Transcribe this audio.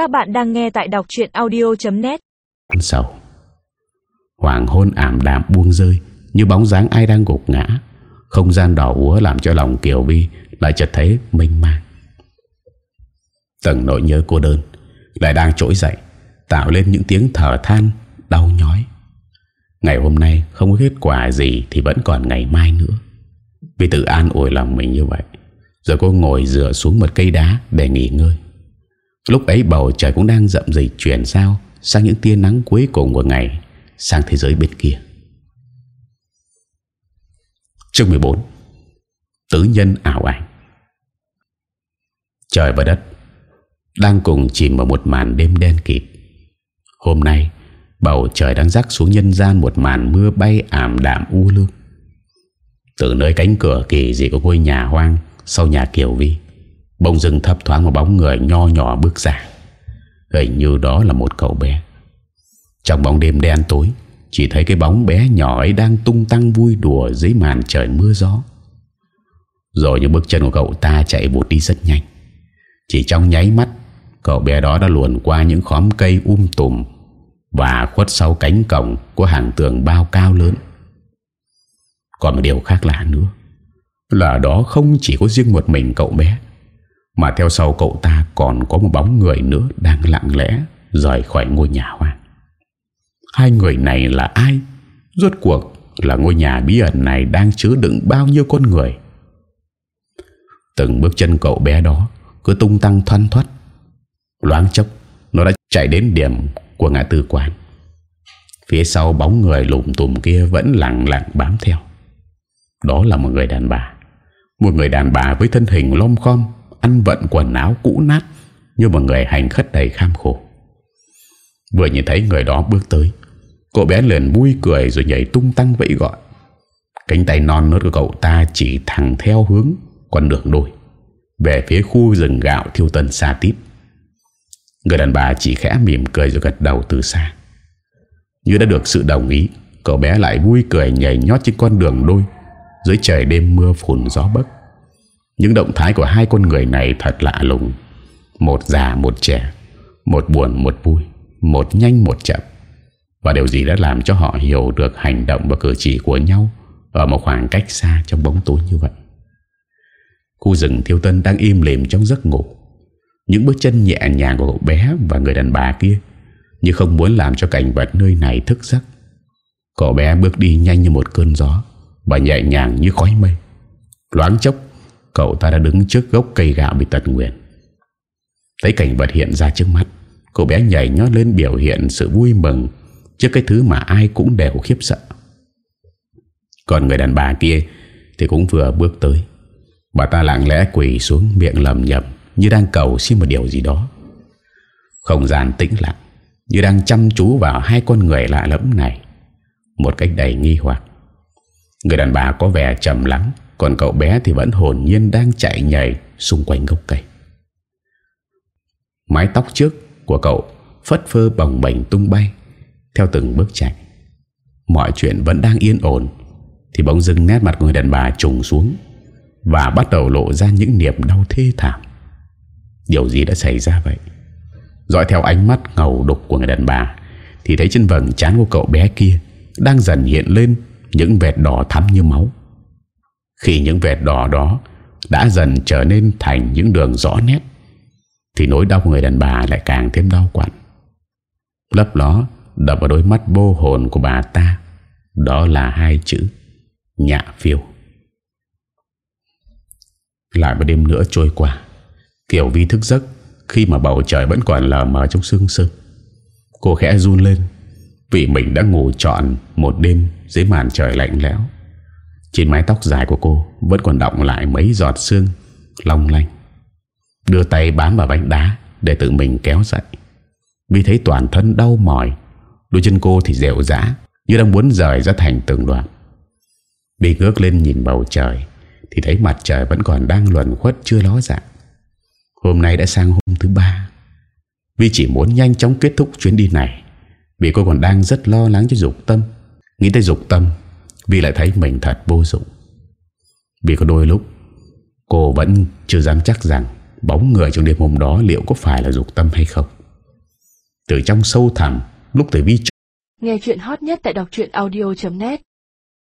Các bạn đang nghe tại đọc chuyện audio.net Sầu. Hoàng hôn ảm đạm buông rơi, Như bóng dáng ai đang gục ngã. Không gian đỏ úa làm cho lòng Kiều Vi Lại chợt thấy mênh mang. Tầng nỗi nhớ cô đơn Lại đang trỗi dậy, Tạo lên những tiếng thở than, Đau nhói. Ngày hôm nay không có kết quả gì Thì vẫn còn ngày mai nữa. Vì tự an ủi lòng mình như vậy, Rồi cô ngồi dựa xuống một cây đá Để nghỉ ngơi. Lúc ấy bầu trời cũng đang rậm rì chuyển sao Sang những tia nắng cuối cùng của ngày, Sang thế giới bên kia. Chương 14 Tứ nhân ảo ảnh. Trời và đất Đang cùng chìm vào một màn đêm đen kịt. Hôm nay, Bầu trời đang rắc xuống nhân gian Một màn mưa bay ảm đạm u lưu. Từ nơi cánh cửa kỳ dị của ngôi nhà hoang Sau nhà Kiều Vi Bông rừng thấp thoáng một bóng người nho nhỏ bước ra. Hình như đó là một cậu bé. Trong bóng đêm đen tối, Chỉ thấy cái bóng bé nhỏ ấy đang tung tăng vui đùa dưới màn trời mưa gió. Rồi những bước chân của cậu ta chạy vụt đi rất nhanh. Chỉ trong nháy mắt, Cậu bé đó đã luồn qua những khóm cây um tùm Và khuất sau cánh cổng của hàng tường bao cao lớn. Còn một điều khác lạ nữa, Là đó không chỉ có riêng một mình cậu bé mà theo sau cậu ta còn có một bóng người nữa Đang lặng lẽ rời khỏi ngôi nhà hoang Hai người này là ai? Rốt cuộc là ngôi nhà bí ẩn này Đang chứa đựng bao nhiêu con người? Từng bước chân cậu bé đó Cứ tung tăng thoăn thoát Loáng chốc, Nó đã chạy đến điểm của ngã tư quán. Phía sau bóng người lùm tùm kia Vẫn lặng lặng bám theo. Đó là một người đàn bà. Một người đàn bà với thân hình lom khom ăn vận quần áo cũ nát như một người hành khất đầy kham khổ. Vừa nhìn thấy người đó bước tới, cô bé liền vui cười rồi nhảy tung tăng vẫy gọi. Cánh tay non nớt của cậu ta chỉ thẳng theo hướng con đường đôi, về phía khu rừng gạo thiêu tân xa tít. Người đàn bà chỉ khẽ mỉm cười rồi gật đầu từ xa. Như đã được sự đồng ý, cậu bé lại vui cười nhảy nhót trên con đường đôi dưới trời đêm mưa phùn gió bấc. Những động thái của hai con người này thật lạ lùng. Một già, một trẻ, Một buồn, một vui, Một nhanh, một chậm. Và điều gì đã làm cho họ hiểu được hành động và cử chỉ của nhau Ở một khoảng cách xa trong bóng tối như vậy? Khu rừng thiêu tân đang im lìm trong giấc ngủ. Những bước chân nhẹ nhàng của cậu bé và người đàn bà kia Như không muốn làm cho cảnh vật nơi này thức giấc. Cậu bé bước đi nhanh như một cơn gió Và nhẹ nhàng như khói mây. Loáng chốc Cậu ta đã đứng trước gốc cây gạo bị tật nguyện Thấy cảnh vật hiện ra trước mắt, Cậu bé nhảy nhót lên biểu hiện sự vui mừng Trước cái thứ mà ai cũng đều khiếp sợ. Còn người đàn bà kia Thì cũng vừa bước tới. Bà ta lặng lẽ quỳ xuống miệng lầm nhầm Như đang cầu xin một điều gì đó. Không gian tĩnh lặng Như đang chăm chú vào hai con người lạ lẫm này. Một cách đầy nghi hoặc, Người đàn bà có vẻ trầm lắng còn cậu bé thì vẫn hồn nhiên đang chạy nhảy xung quanh gốc cây. Mái tóc trước của cậu phất phơ bồng bềnh tung bay theo từng bước chạy. Mọi chuyện vẫn đang yên ổn, thì bỗng dưng nét mặt người đàn bà trùng xuống và bắt đầu lộ ra những niềm đau thê thảm. Điều gì đã xảy ra vậy? Dõi theo ánh mắt ngầu đục của người đàn bà, thì thấy trên vầng trán của cậu bé kia đang dần hiện lên những vệt đỏ thắm như máu. Khi những vệt đỏ đó đã dần trở nên thành những đường rõ nét, thì nỗi đau người đàn bà lại càng thêm đau quặn. Lấp ló, đập vào đôi mắt vô hồn của bà ta, đó là hai chữ, nhạ phiêu. Lại một đêm nữa trôi qua Kiều Vi thức giấc Khi mà bầu trời vẫn còn lờ mờ trong sương sương Cô khẽ run lên Vì mình đã ngủ trọn Một đêm dưới màn trời lạnh lẽo trên mái tóc dài của cô Vẫn còn đọng lại mấy giọt xương Long lanh. Đưa tay bám vào vách đá Để tự mình kéo dậy. Vì thấy toàn thân đau mỏi, Đôi chân cô thì dẻo dã, Như đang muốn rời ra thành từng đoạn Bị ngước lên nhìn bầu trời, Thì thấy mặt trời vẫn còn đang luẩn khuất chưa ló dạng Hôm nay đã sang hôm thứ ba. Vì chỉ muốn nhanh chóng kết thúc chuyến đi này, Vì cô còn đang rất lo lắng cho dục tâm. Nghĩ tới dục tâm vì lại thấy mình thật vô dụng. Vì có đôi lúc, Cô vẫn chưa dám chắc rằng Bóng người trong đêm hôm đó liệu có phải là dục tâm hay không. Từ trong sâu thẳm, Lúc từ Vi Nghe chuyện hot nhất tại đọc audio.net